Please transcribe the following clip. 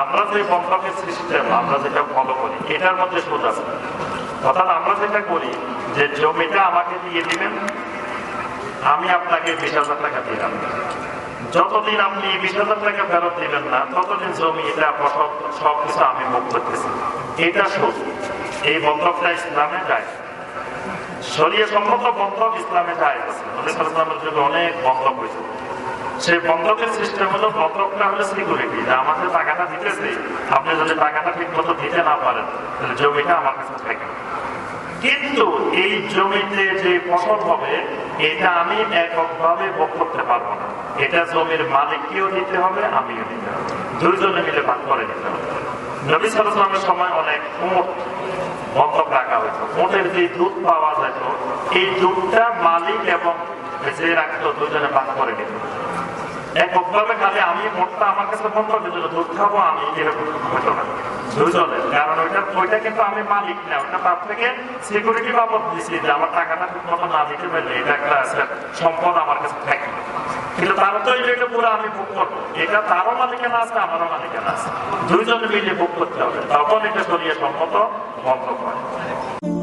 আমরা যে মতলবের সিস্টেম, আমরা যেটা ফলো করি, এটার মধ্যে সোজা। অর্থাৎ আমরা যেটা করি, যে জমিটা আমাকে দিয়ে দিবেন, আমি আপনাকে বিশ হাজার টাকা দিলাম। যতদিন আপনি বিশ হাজার টাকা ফেরত দিবেন না, ততদিন জমি, এটা ফসল, সবকিছু আমি মুখ করতেছি। এটা সুদ এই বন্ধকটা ইসলামে যায়। শরীয় সম্মত বন্ধক ইসলামে যায় নবী সালামের যুগে অনেক বন্ধক হয়েছে। সেই বন্ধকের সিস্টেম হলো বন্ধকটা হলো সিকিউরিটি যে টাকাটা দিতেছে আপনি যদি টাকাটা ঠিক মতো দিতে না পারেন, তাহলে জমিটা আমার কাছে থাকে কিন্তু এই জমিতে যে ফসল হবে, এটা আমি এককভাবে ভোগ করতে পারব না। এটা জমির মালিককেও দিতে হবে, আমিও দিতে হবে। দুইজনে মিলে ভাগ করে দিতে হবে। সময় অনেক উঁট বন্ধক রাখা হয়েছে উঁটের যে দুধ পাওয়া যেত, এই দুধটা মালিক এবং যে রাখতো দুজনে ভাগ করে দিত এককভাবে খালি আমি মোটটা আমার কাছে বন্ধ দিল দুধ খাব আমি, এরকম হতো টাকাটা ঠিক মতো না দিতে এটা একটা সম্পদ আমার কাছে কিন্তু তারা তো এটা পুরো আমি ভোগ করব। এটা তারও মালিকানা আছে, আমারও মালিকানা আছে। দুইজনে মিলে ভোগ করতে হবে। তখন এটা সরিয়ে সম্মত বন্ধ করে